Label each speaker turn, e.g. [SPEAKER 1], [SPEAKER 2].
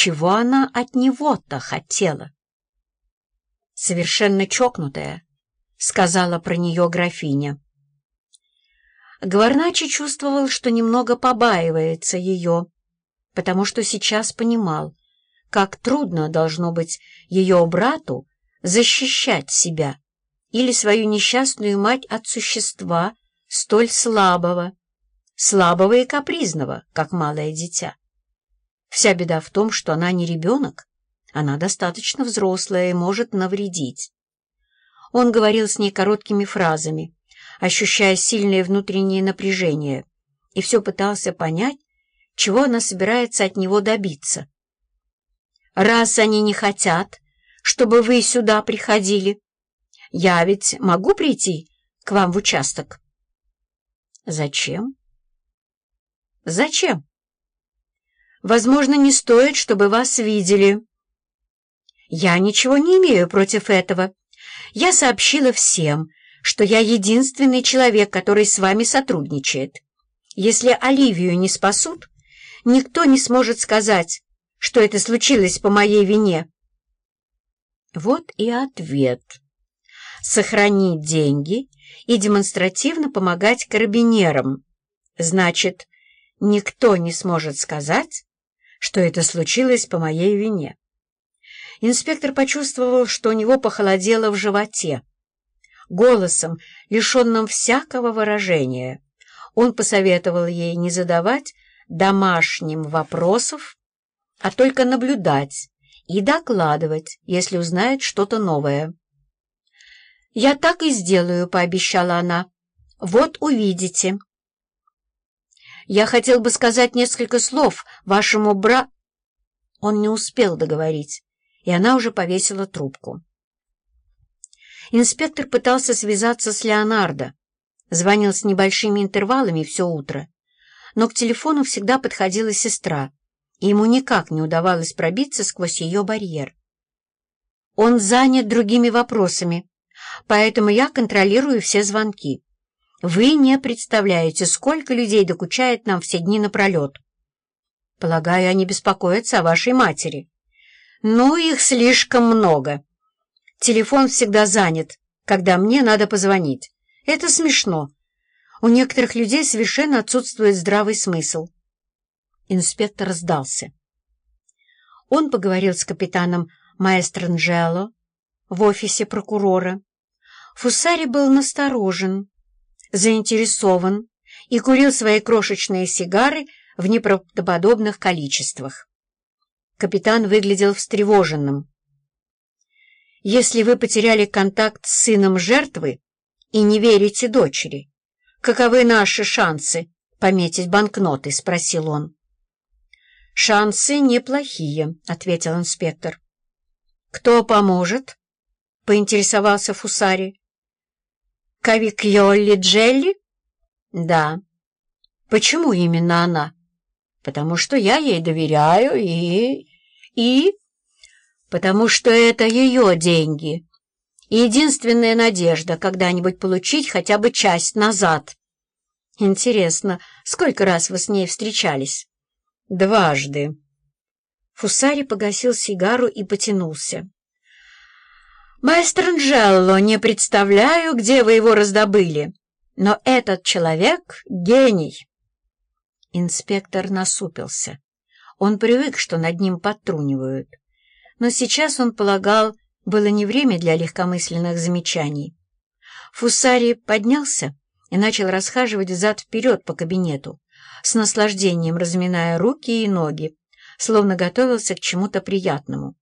[SPEAKER 1] чего она от него-то хотела? «Совершенно чокнутая», — сказала про нее графиня. Гварначи чувствовал, что немного побаивается ее, потому что сейчас понимал, как трудно должно быть ее брату защищать себя или свою несчастную мать от существа столь слабого, слабого и капризного, как малое дитя. Вся беда в том, что она не ребенок, она достаточно взрослая и может навредить. Он говорил с ней короткими фразами, ощущая сильное внутреннее напряжение, и все пытался понять, чего она собирается от него добиться. «Раз они не хотят, чтобы вы сюда приходили, я ведь могу прийти к вам в участок?» «Зачем?» «Зачем?» «Возможно, не стоит, чтобы вас видели». «Я ничего не имею против этого. Я сообщила всем, что я единственный человек, который с вами сотрудничает. Если Оливию не спасут, никто не сможет сказать, что это случилось по моей вине». Вот и ответ. Сохранить деньги и демонстративно помогать карабинерам. Значит, никто не сможет сказать, что это случилось по моей вине. Инспектор почувствовал, что у него похолодело в животе. Голосом, лишенным всякого выражения, он посоветовал ей не задавать домашним вопросов, а только наблюдать и докладывать, если узнает что-то новое. «Я так и сделаю», — пообещала она. «Вот увидите». «Я хотел бы сказать несколько слов вашему бра...» Он не успел договорить, и она уже повесила трубку. Инспектор пытался связаться с Леонардо, звонил с небольшими интервалами все утро, но к телефону всегда подходила сестра, и ему никак не удавалось пробиться сквозь ее барьер. «Он занят другими вопросами, поэтому я контролирую все звонки. Вы не представляете, сколько людей докучает нам все дни напролет. Полагаю, они беспокоятся о вашей матери. Ну, их слишком много. Телефон всегда занят, когда мне надо позвонить. Это смешно. У некоторых людей совершенно отсутствует здравый смысл. Инспектор сдался. Он поговорил с капитаном Маэстранджело в офисе прокурора. Фусари был насторожен заинтересован и курил свои крошечные сигары в неправдоподобных количествах. Капитан выглядел встревоженным. «Если вы потеряли контакт с сыном жертвы и не верите дочери, каковы наши шансы пометить банкноты?» — спросил он. «Шансы неплохие», — ответил инспектор. «Кто поможет?» — поинтересовался Фусари. Кавикьолли Джелли? Да. Почему именно она? Потому что я ей доверяю и... и... Потому что это ее деньги. Единственная надежда когда-нибудь получить хотя бы часть назад. Интересно, сколько раз вы с ней встречались? Дважды. Фусари погасил сигару и потянулся. «Маэстро Анджелло, не представляю, где вы его раздобыли, но этот человек — гений!» Инспектор насупился. Он привык, что над ним подтрунивают. Но сейчас он полагал, было не время для легкомысленных замечаний. Фусари поднялся и начал расхаживать взад-вперед по кабинету, с наслаждением разминая руки и ноги, словно готовился к чему-то приятному.